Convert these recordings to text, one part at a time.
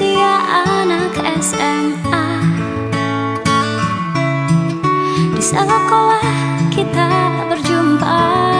usia anak SMA Di sekolah kita berjumpa.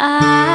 I